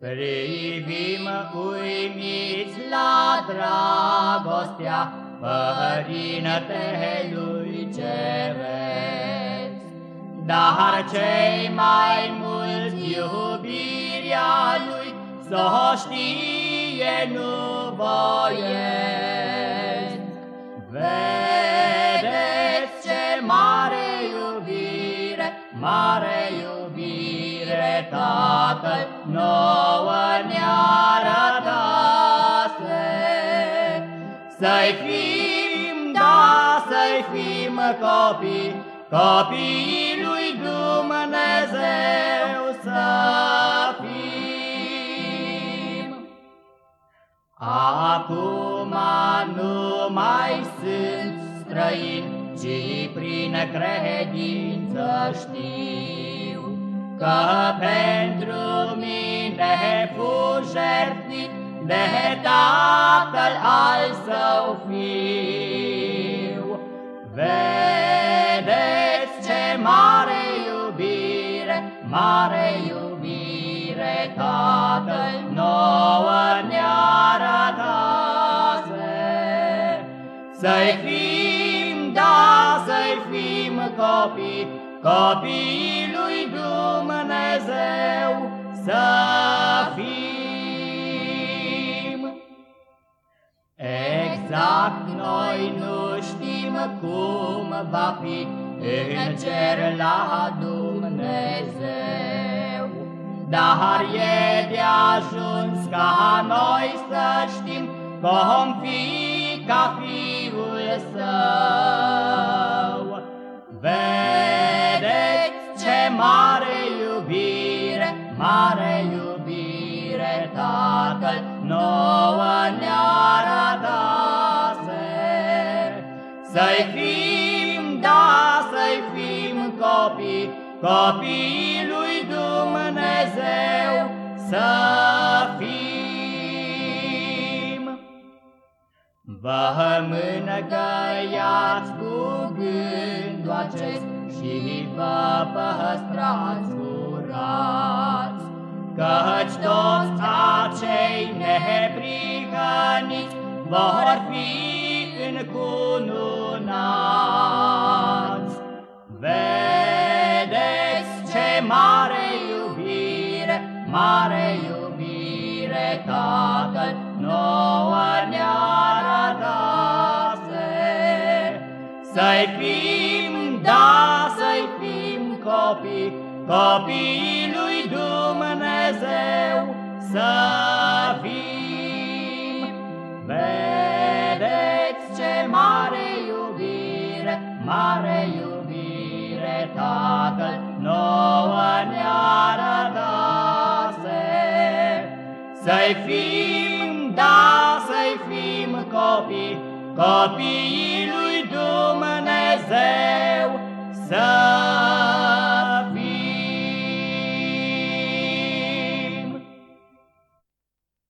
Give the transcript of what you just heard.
Privim uimiți la dragostea Părintelui Ceresc, Dar cei mai mulți iubirea Lui S-o știe nu voiesc. Vedeți ce mare iubire, mare iubire Tatăl Să-i fim, da, să-i fim copii, copiii lui Dumnezeu să fim. Acum nu mai sunt străini, ci prin credință știu că pentru mine fu jertfit de Tatăl mare iubire, mare iubire Tatăl nouă ne-arătase. Să-i fim, da, să-i fim copii, copiii lui Dumnezeu să fim. Exact noi nu știm cum va fi în cer la Dumnezeu, dar e de ajuns ca noi să știm cum fi ca Fiul Său. Vedeți ce mare iubire, mare iubire Tatăl nouă ne-arătase. Să-i fim, copiii lui Dumnezeu să fim. Vă mânăgăiați cu gândul acest și vă păstrați curați, Căci toți acei neprihăniți vor fi încununați. Tatăl nouă ne-arătase. Să-i fim, da, să-i fim copii, copiii lui Să-i fim, da, să-i fim copii, copiii lui Dumnezeu să